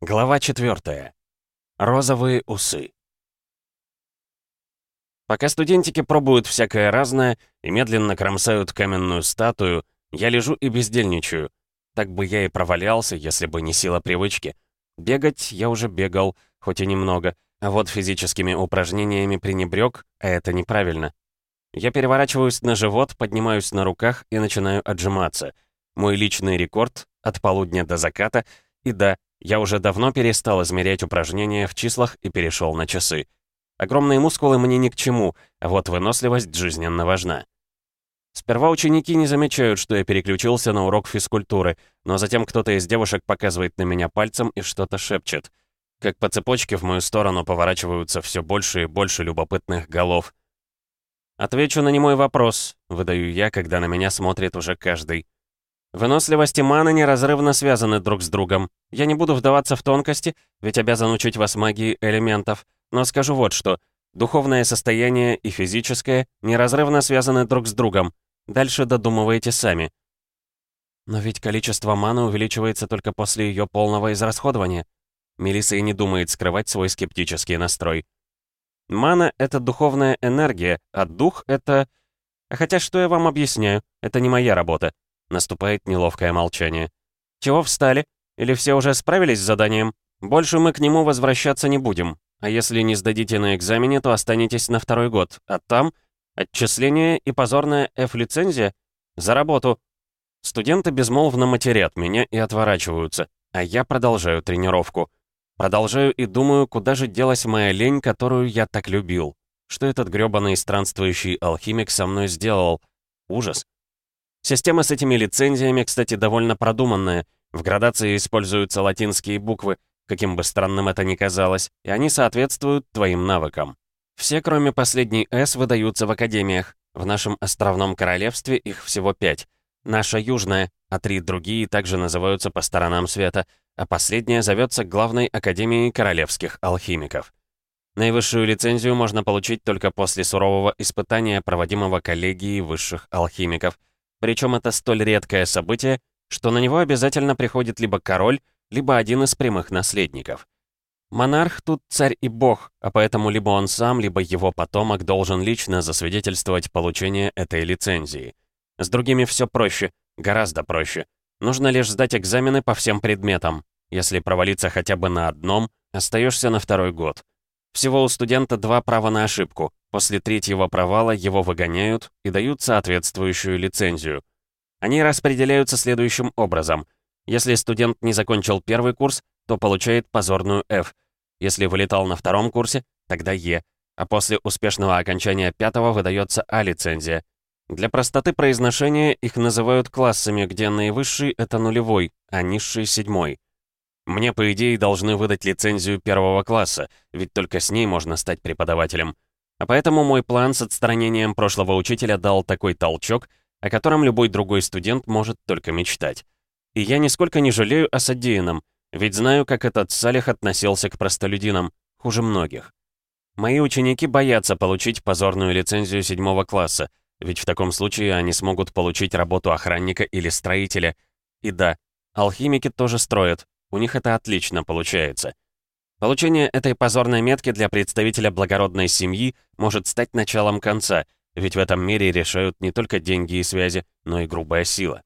Глава 4. Розовые усы. Пока студентики пробуют всякое разное и медленно кромсают каменную статую, я лежу и бездельничаю. Так бы я и провалялся, если бы не сила привычки. Бегать я уже бегал, хоть и немного, а вот физическими упражнениями пренебрег, а это неправильно. Я переворачиваюсь на живот, поднимаюсь на руках и начинаю отжиматься. Мой личный рекорд — от полудня до заката, и да, я уже давно перестал измерять упражнения в числах и перешел на часы. Огромные мускулы мне ни к чему, а вот выносливость жизненно важна. Сперва ученики не замечают, что я переключился на урок физкультуры, но затем кто-то из девушек показывает на меня пальцем и что-то шепчет. Как по цепочке в мою сторону поворачиваются все больше и больше любопытных голов. «Отвечу на немой вопрос», — выдаю я, когда на меня смотрит уже каждый. Выносливость и мана неразрывно связаны друг с другом. Я не буду вдаваться в тонкости, ведь обязан учить вас магии элементов. Но скажу вот что. Духовное состояние и физическое неразрывно связаны друг с другом. Дальше додумывайте сами. Но ведь количество маны увеличивается только после ее полного израсходования. Мелисса и не думает скрывать свой скептический настрой. Мана — это духовная энергия, а дух — это... А хотя что я вам объясняю? Это не моя работа. Наступает неловкое молчание. «Чего встали? Или все уже справились с заданием? Больше мы к нему возвращаться не будем. А если не сдадите на экзамене, то останетесь на второй год. А там отчисление и позорная F-лицензия? За работу!» Студенты безмолвно матерят меня и отворачиваются, а я продолжаю тренировку. Продолжаю и думаю, куда же делась моя лень, которую я так любил. Что этот грёбаный странствующий алхимик со мной сделал? Ужас. Система с этими лицензиями, кстати, довольно продуманная. В градации используются латинские буквы, каким бы странным это ни казалось, и они соответствуют твоим навыкам. Все, кроме последней «С», выдаются в академиях. В нашем островном королевстве их всего пять. Наша южная, а три другие также называются по сторонам света, а последняя зовется Главной Академией Королевских Алхимиков. Наивысшую лицензию можно получить только после сурового испытания, проводимого коллегией высших алхимиков. Причем это столь редкое событие, что на него обязательно приходит либо король, либо один из прямых наследников. Монарх тут царь и бог, а поэтому либо он сам, либо его потомок должен лично засвидетельствовать получение этой лицензии. С другими все проще, гораздо проще. Нужно лишь сдать экзамены по всем предметам. Если провалиться хотя бы на одном, остаешься на второй год. Всего у студента два права на ошибку. После третьего провала его выгоняют и дают соответствующую лицензию. Они распределяются следующим образом. Если студент не закончил первый курс, то получает позорную F. Если вылетал на втором курсе, тогда Е. А после успешного окончания пятого выдается А-лицензия. Для простоты произношения их называют классами, где наивысший — это нулевой, а низший — седьмой. Мне, по идее, должны выдать лицензию первого класса, ведь только с ней можно стать преподавателем. А поэтому мой план с отстранением прошлого учителя дал такой толчок, о котором любой другой студент может только мечтать. И я нисколько не жалею о содеянном, ведь знаю, как этот Салих относился к простолюдинам, хуже многих. Мои ученики боятся получить позорную лицензию седьмого класса, ведь в таком случае они смогут получить работу охранника или строителя. И да, алхимики тоже строят, у них это отлично получается. Получение этой позорной метки для представителя благородной семьи может стать началом конца, ведь в этом мире решают не только деньги и связи, но и грубая сила.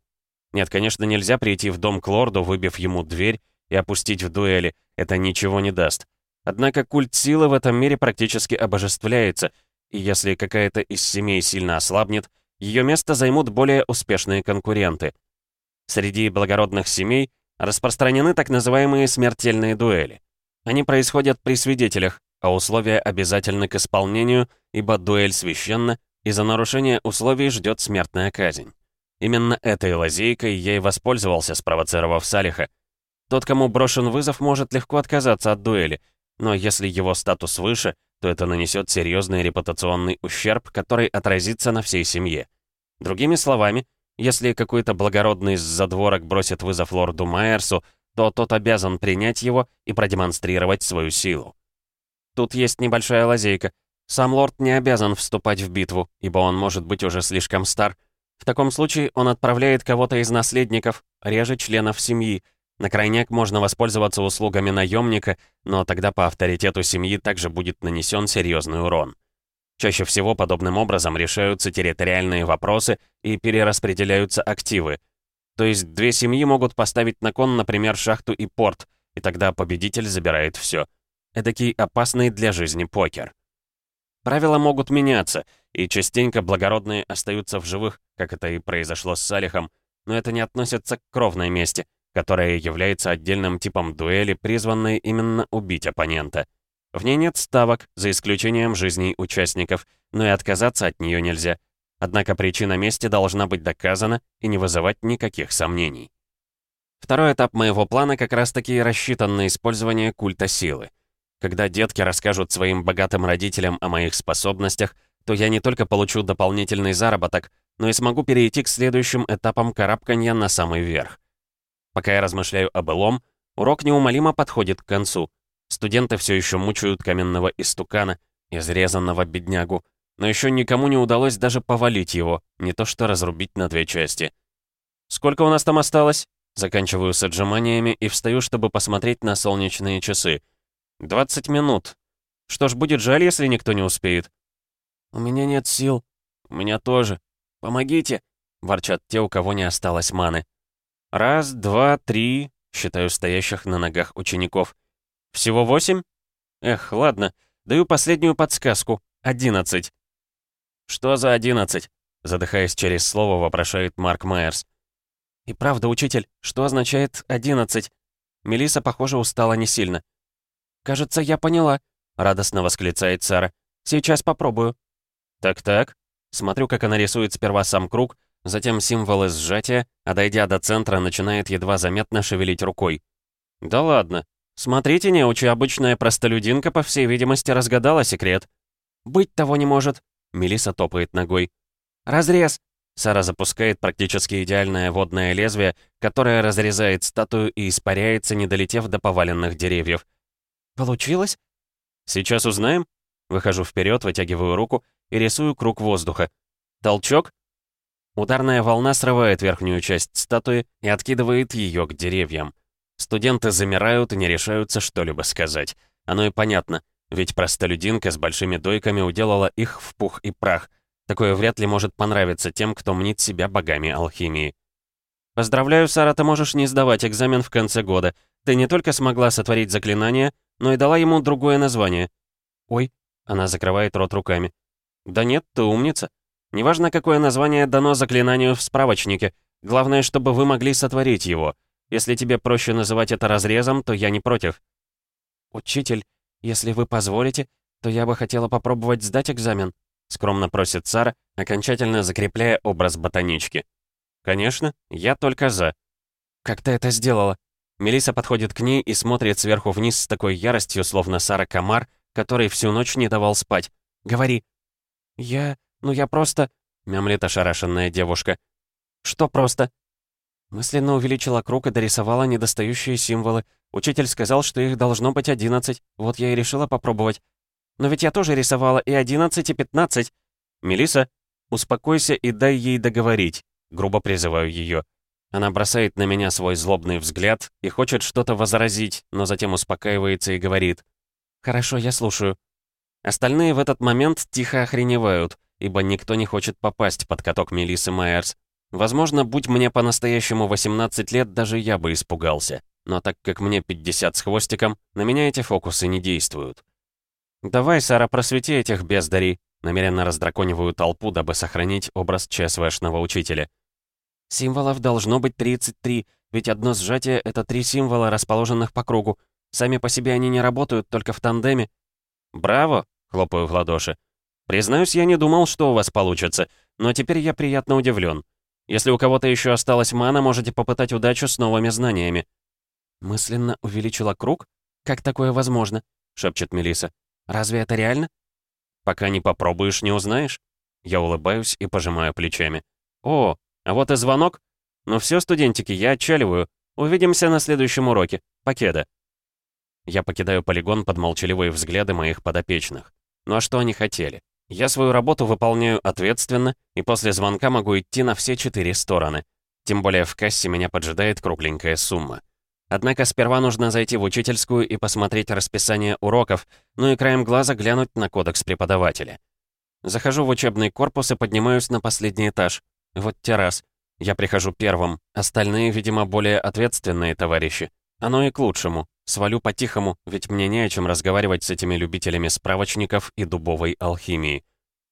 Нет, конечно, нельзя прийти в дом к лорду, выбив ему дверь, и опустить в дуэли, это ничего не даст. Однако культ силы в этом мире практически обожествляется, и если какая-то из семей сильно ослабнет, ее место займут более успешные конкуренты. Среди благородных семей Распространены так называемые смертельные дуэли. Они происходят при свидетелях, а условия обязательны к исполнению, ибо дуэль священна, и за нарушение условий ждет смертная казнь. Именно этой лазейкой я и воспользовался, спровоцировав Салиха. Тот, кому брошен вызов, может легко отказаться от дуэли, но если его статус выше, то это нанесет серьезный репутационный ущерб, который отразится на всей семье. Другими словами, если какой-то благородный из задворок бросит вызов лорду Майерсу, то тот обязан принять его и продемонстрировать свою силу. Тут есть небольшая лазейка. Сам лорд не обязан вступать в битву, ибо он может быть уже слишком стар. В таком случае он отправляет кого-то из наследников, реже членов семьи, На крайняк можно воспользоваться услугами наемника, но тогда по авторитету семьи также будет нанесен серьезный урон. Чаще всего подобным образом решаются территориальные вопросы и перераспределяются активы. То есть две семьи могут поставить на кон, например, шахту и порт, и тогда победитель забирает все. Эдакий опасный для жизни покер. Правила могут меняться, и частенько благородные остаются в живых, как это и произошло с Салихом, но это не относится к кровной мести, которая является отдельным типом дуэли, призванной именно убить оппонента. В ней нет ставок, за исключением жизней участников, но и отказаться от нее нельзя. Однако причина мести должна быть доказана и не вызывать никаких сомнений. Второй этап моего плана как раз-таки рассчитан на использование культа силы. Когда детки расскажут своим богатым родителям о моих способностях, то я не только получу дополнительный заработок, но и смогу перейти к следующим этапам карабканья на самый верх. Пока я размышляю о былом, урок неумолимо подходит к концу. Студенты все еще мучают каменного истукана, изрезанного беднягу, но еще никому не удалось даже повалить его, не то что разрубить на две части. «Сколько у нас там осталось?» Заканчиваю с отжиманиями и встаю, чтобы посмотреть на солнечные часы. «20 минут. Что ж, будет жаль, если никто не успеет». «У меня нет сил. У меня тоже. Помогите!» — ворчат те, у кого не осталось маны. «Раз, два, три...» — считаю стоящих на ногах учеников. «Всего восемь? Эх, ладно. Даю последнюю подсказку. Одиннадцать». «Что за одиннадцать?» — задыхаясь через слово, вопрошает Марк Майерс. «И правда, учитель, что означает одиннадцать?» Мелиса, похоже, устала не сильно. «Кажется, я поняла», — радостно восклицает Сара. «Сейчас попробую». «Так-так». Смотрю, как она рисует сперва сам круг, затем символы сжатия, а дойдя до центра, начинает едва заметно шевелить рукой. «Да ладно. Смотрите, неучи, обычная простолюдинка, по всей видимости, разгадала секрет». «Быть того не может», — Мелиса топает ногой. «Разрез!» Сара запускает практически идеальное водное лезвие, которое разрезает статую и испаряется, не долетев до поваленных деревьев. «Получилось?» «Сейчас узнаем». Выхожу вперед, вытягиваю руку и рисую круг воздуха. Толчок. Ударная волна срывает верхнюю часть статуи и откидывает ее к деревьям. Студенты замирают и не решаются что-либо сказать. Оно и понятно, ведь простолюдинка с большими дойками уделала их в пух и прах. Такое вряд ли может понравиться тем, кто мнит себя богами алхимии. «Поздравляю, Сара, ты можешь не сдавать экзамен в конце года. Ты не только смогла сотворить заклинание, но и дала ему другое название. Ой, она закрывает рот руками. Да нет, ты умница. Неважно, какое название дано заклинанию в справочнике. Главное, чтобы вы могли сотворить его. Если тебе проще называть это разрезом, то я не против. Учитель, если вы позволите, то я бы хотела попробовать сдать экзамен. Скромно просит Сара, окончательно закрепляя образ ботанички. Конечно, я только за. Как ты это сделала? Мелиса подходит к ней и смотрит сверху вниз с такой яростью, словно Сара Камар, который всю ночь не давал спать. «Говори». «Я... ну я просто...» — мямлит ошарашенная девушка. «Что просто?» Мысленно увеличила круг и дорисовала недостающие символы. Учитель сказал, что их должно быть одиннадцать. Вот я и решила попробовать. Но ведь я тоже рисовала и одиннадцать, и пятнадцать. Мелиса, успокойся и дай ей договорить. Грубо призываю ее. Она бросает на меня свой злобный взгляд и хочет что-то возразить, но затем успокаивается и говорит. «Хорошо, я слушаю». Остальные в этот момент тихо охреневают, ибо никто не хочет попасть под каток Мелиссы Майерс. Возможно, будь мне по-настоящему 18 лет, даже я бы испугался. Но так как мне 50 с хвостиком, на меня эти фокусы не действуют. «Давай, Сара, просвети этих бездарей», намеренно раздракониваю толпу, дабы сохранить образ ЧСВшного учителя. Символов должно быть 33, ведь одно сжатие — это три символа, расположенных по кругу. Сами по себе они не работают, только в тандеме. «Браво!» — хлопаю в ладоши. «Признаюсь, я не думал, что у вас получится, но теперь я приятно удивлен. Если у кого-то еще осталась мана, можете попытать удачу с новыми знаниями». «Мысленно увеличила круг? Как такое возможно?» — шепчет Мелиса. «Разве это реально?» «Пока не попробуешь, не узнаешь». Я улыбаюсь и пожимаю плечами. «О, а вот и звонок. Ну все, студентики, я отчаливаю. Увидимся на следующем уроке. Покеда. Я покидаю полигон под молчаливые взгляды моих подопечных. Ну а что они хотели? Я свою работу выполняю ответственно, и после звонка могу идти на все четыре стороны. Тем более в кассе меня поджидает кругленькая сумма. Однако сперва нужно зайти в учительскую и посмотреть расписание уроков, ну и краем глаза глянуть на кодекс преподавателя. Захожу в учебный корпус и поднимаюсь на последний этаж. Вот террас. Я прихожу первым. Остальные, видимо, более ответственные товарищи. Оно и к лучшему. Свалю по-тихому, ведь мне не о чем разговаривать с этими любителями справочников и дубовой алхимии.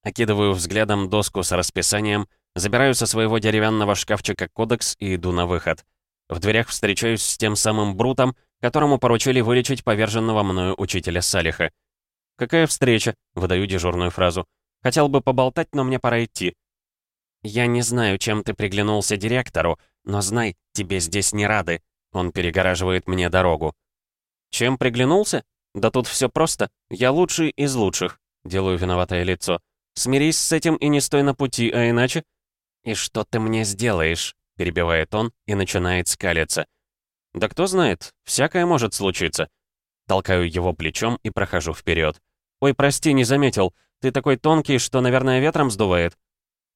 Окидываю взглядом доску с расписанием, забираю со своего деревянного шкафчика кодекс и иду на выход. В дверях встречаюсь с тем самым Брутом, которому поручили вылечить поверженного мною учителя Салиха. «Какая встреча?» — выдаю дежурную фразу. «Хотел бы поболтать, но мне пора идти». «Я не знаю, чем ты приглянулся директору, но знай, тебе здесь не рады». Он перегораживает мне дорогу. «Чем приглянулся? Да тут все просто. Я лучший из лучших». Делаю виноватое лицо. «Смирись с этим и не стой на пути, а иначе...» «И что ты мне сделаешь?» перебивает он и начинает скалиться. «Да кто знает, всякое может случиться». Толкаю его плечом и прохожу вперед. «Ой, прости, не заметил. Ты такой тонкий, что, наверное, ветром сдувает».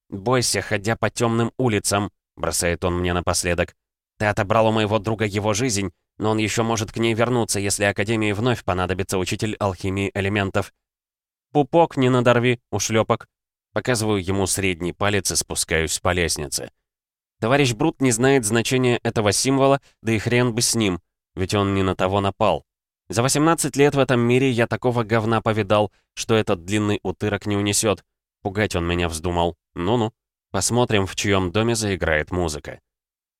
«Бойся, ходя по темным улицам», — бросает он мне напоследок. «Ты отобрал у моего друга его жизнь, но он еще может к ней вернуться, если Академии вновь понадобится учитель алхимии элементов». «Пупок не надорви, ушлепок». Показываю ему средний палец и спускаюсь по лестнице. Товарищ Брут не знает значения этого символа, да и хрен бы с ним, ведь он не на того напал. За 18 лет в этом мире я такого говна повидал, что этот длинный утырок не унесет. Пугать он меня вздумал. Ну-ну, посмотрим, в чьем доме заиграет музыка.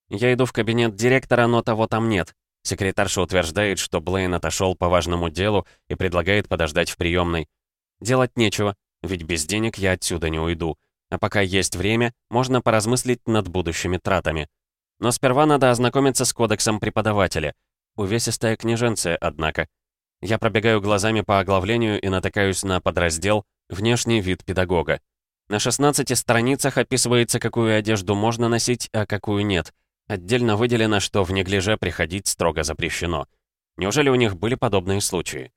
Я иду в кабинет директора, но того там нет. Секретарша утверждает, что Блейн отошел по важному делу и предлагает подождать в приемной. Делать нечего, ведь без денег я отсюда не уйду. А пока есть время, можно поразмыслить над будущими тратами. Но сперва надо ознакомиться с кодексом преподавателя. Увесистая книженция, однако. Я пробегаю глазами по оглавлению и натыкаюсь на подраздел «Внешний вид педагога». На 16 страницах описывается, какую одежду можно носить, а какую нет. Отдельно выделено, что в неглиже приходить строго запрещено. Неужели у них были подобные случаи?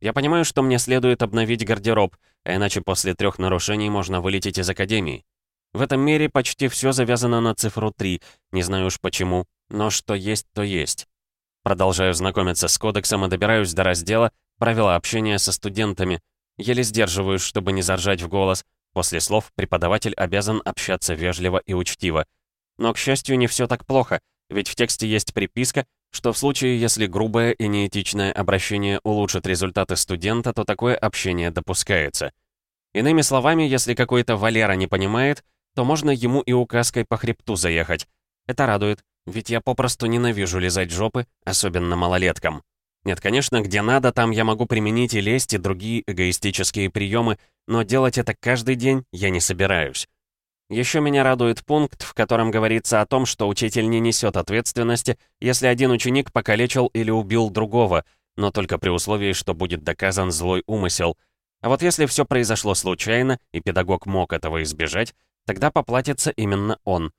Я понимаю, что мне следует обновить гардероб, а иначе после трех нарушений можно вылететь из Академии. В этом мире почти все завязано на цифру 3, не знаю уж почему, но что есть, то есть. Продолжаю знакомиться с кодексом и добираюсь до раздела «Правила общения со студентами». Еле сдерживаюсь, чтобы не заржать в голос. После слов преподаватель обязан общаться вежливо и учтиво. Но, к счастью, не все так плохо, ведь в тексте есть приписка, что в случае, если грубое и неэтичное обращение улучшит результаты студента, то такое общение допускается. Иными словами, если какой-то Валера не понимает, то можно ему и указкой по хребту заехать. Это радует, ведь я попросту ненавижу лизать жопы, особенно малолеткам. Нет, конечно, где надо, там я могу применить и лесть, и другие эгоистические приемы, но делать это каждый день я не собираюсь. Еще меня радует пункт, в котором говорится о том, что учитель не несет ответственности, если один ученик покалечил или убил другого, но только при условии, что будет доказан злой умысел. А вот если все произошло случайно, и педагог мог этого избежать, тогда поплатится именно он.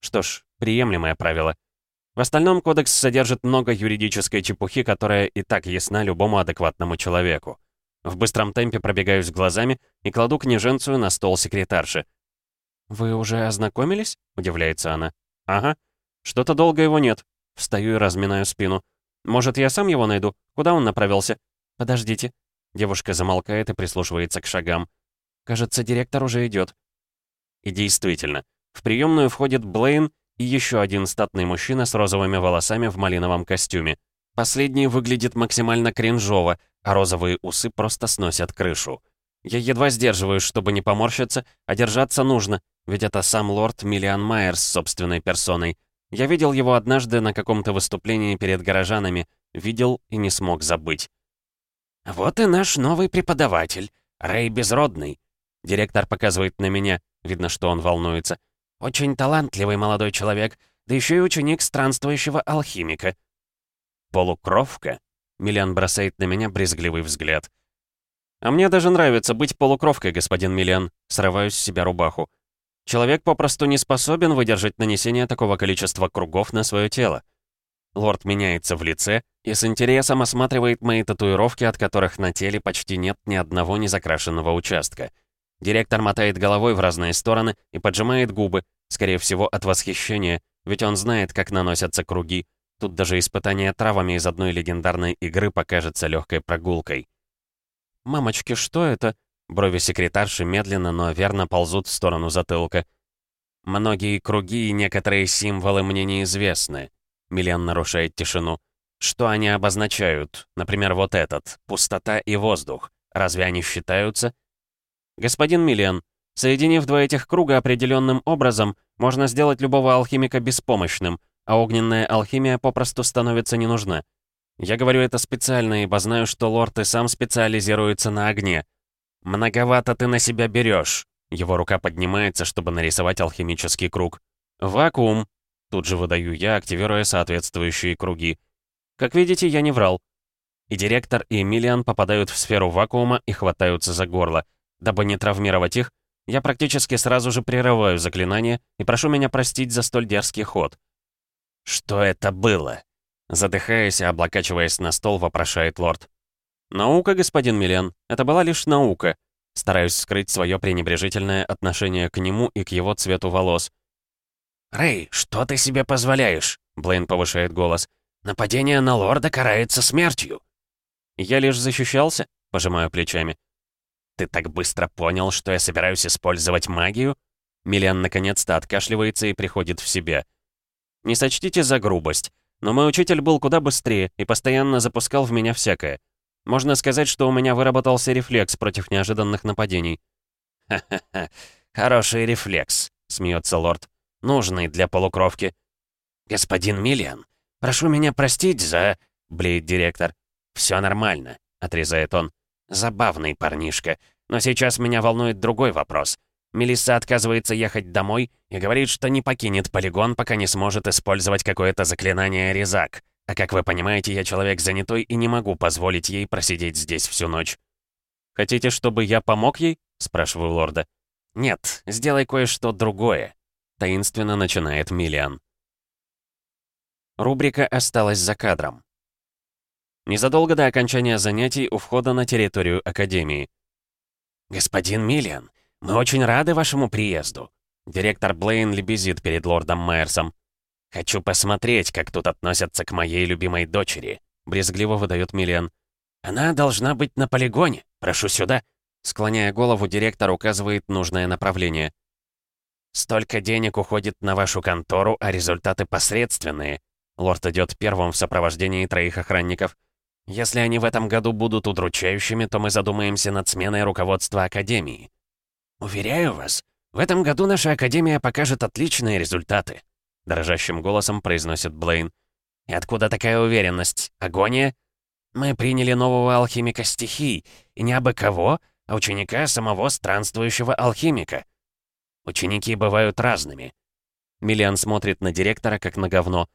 Что ж, приемлемое правило. В остальном кодекс содержит много юридической чепухи, которая и так ясна любому адекватному человеку. В быстром темпе пробегаюсь глазами и кладу книженцию на стол секретарши. «Вы уже ознакомились?» — удивляется она. «Ага. Что-то долго его нет». Встаю и разминаю спину. «Может, я сам его найду? Куда он направился?» «Подождите». Девушка замолкает и прислушивается к шагам. «Кажется, директор уже идет. И действительно, в приемную входит Блейн и еще один статный мужчина с розовыми волосами в малиновом костюме. Последний выглядит максимально кринжово, а розовые усы просто сносят крышу. Я едва сдерживаюсь, чтобы не поморщиться, а держаться нужно, ведь это сам лорд Миллиан Майерс собственной персоной. Я видел его однажды на каком-то выступлении перед горожанами. Видел и не смог забыть. «Вот и наш новый преподаватель, Рэй Безродный». Директор показывает на меня, видно, что он волнуется. «Очень талантливый молодой человек, да еще и ученик странствующего алхимика». «Полукровка?» Миллиан бросает на меня брезгливый взгляд. «А мне даже нравится быть полукровкой, господин Миллиан». Срываюсь с себя рубаху. Человек попросту не способен выдержать нанесение такого количества кругов на свое тело. Лорд меняется в лице и с интересом осматривает мои татуировки, от которых на теле почти нет ни одного незакрашенного участка. Директор мотает головой в разные стороны и поджимает губы, скорее всего, от восхищения, ведь он знает, как наносятся круги. Тут даже испытание травами из одной легендарной игры покажется легкой прогулкой. «Мамочки, что это?» Брови секретарши медленно, но верно ползут в сторону затылка. «Многие круги и некоторые символы мне неизвестны», — Миллиан нарушает тишину. «Что они обозначают? Например, вот этот. Пустота и воздух. Разве они считаются?» «Господин Миллиан, соединив два этих круга определенным образом, можно сделать любого алхимика беспомощным, а огненная алхимия попросту становится не нужна. Я говорю это специально, ибо знаю, что лорд и сам специализируется на огне. Многовато ты на себя берешь. Его рука поднимается, чтобы нарисовать алхимический круг. «Вакуум!» Тут же выдаю я, активируя соответствующие круги. Как видите, я не врал. И директор, и Эмилиан попадают в сферу вакуума и хватаются за горло. Дабы не травмировать их, я практически сразу же прерываю заклинание и прошу меня простить за столь дерзкий ход. «Что это было?» Задыхаясь и облокачиваясь на стол, вопрошает лорд. «Наука, господин Миллиан. Это была лишь наука. Стараюсь скрыть свое пренебрежительное отношение к нему и к его цвету волос. «Рэй, что ты себе позволяешь?» Блейн повышает голос. «Нападение на лорда карается смертью». «Я лишь защищался?» Пожимаю плечами. «Ты так быстро понял, что я собираюсь использовать магию?» Миллиан наконец-то откашливается и приходит в себя. «Не сочтите за грубость, но мой учитель был куда быстрее и постоянно запускал в меня всякое. Можно сказать, что у меня выработался рефлекс против неожиданных нападений. «Ха-ха-ха, хороший рефлекс», — смеется лорд. «Нужный для полукровки». «Господин Миллиан, прошу меня простить за...» — блеет директор. «Все нормально», — отрезает он. «Забавный парнишка. Но сейчас меня волнует другой вопрос. Мелисса отказывается ехать домой и говорит, что не покинет полигон, пока не сможет использовать какое-то заклинание резак. А как вы понимаете, я человек занятой и не могу позволить ей просидеть здесь всю ночь. «Хотите, чтобы я помог ей?» — спрашиваю лорда. «Нет, сделай кое-что другое», — таинственно начинает Миллиан. Рубрика осталась за кадром. Незадолго до окончания занятий у входа на территорию Академии. «Господин Миллиан, мы очень рады вашему приезду». Директор Блейн лебезит перед лордом Майерсом. «Хочу посмотреть, как тут относятся к моей любимой дочери», — брезгливо выдает Миллиан. «Она должна быть на полигоне. Прошу сюда». Склоняя голову, директор указывает нужное направление. «Столько денег уходит на вашу контору, а результаты посредственные». Лорд идет первым в сопровождении троих охранников. «Если они в этом году будут удручающими, то мы задумаемся над сменой руководства Академии». «Уверяю вас, в этом году наша Академия покажет отличные результаты», — дрожащим голосом произносит Блейн. «И откуда такая уверенность? Агония?» «Мы приняли нового алхимика стихий, и не абы кого, а ученика самого странствующего алхимика. Ученики бывают разными». Миллиан смотрит на директора, как на говно.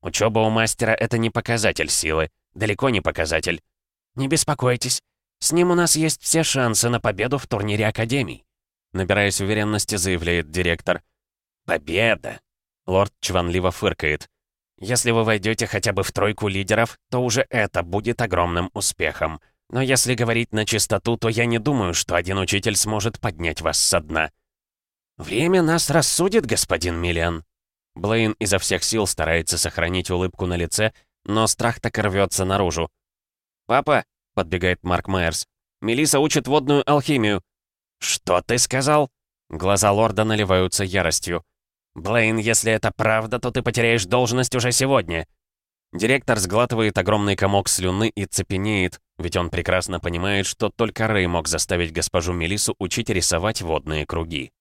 «Учеба у мастера — это не показатель силы, далеко не показатель. Не беспокойтесь, с ним у нас есть все шансы на победу в турнире Академий», набираясь уверенности, заявляет директор. «Победа! Лорд чванливо фыркает. «Если вы войдете хотя бы в тройку лидеров, то уже это будет огромным успехом. Но если говорить на чистоту, то я не думаю, что один учитель сможет поднять вас со дна». «Время нас рассудит, господин Миллиан». Блейн изо всех сил старается сохранить улыбку на лице, но страх так рвется наружу. «Папа!» — подбегает Марк Майерс. Мелиса учит водную алхимию». «Что ты сказал?» Глаза лорда наливаются яростью. «Блейн, если это правда, то ты потеряешь должность уже сегодня». Директор сглатывает огромный комок слюны и цепенеет, ведь он прекрасно понимает, что только Рэй мог заставить госпожу Мелису учить рисовать водные круги.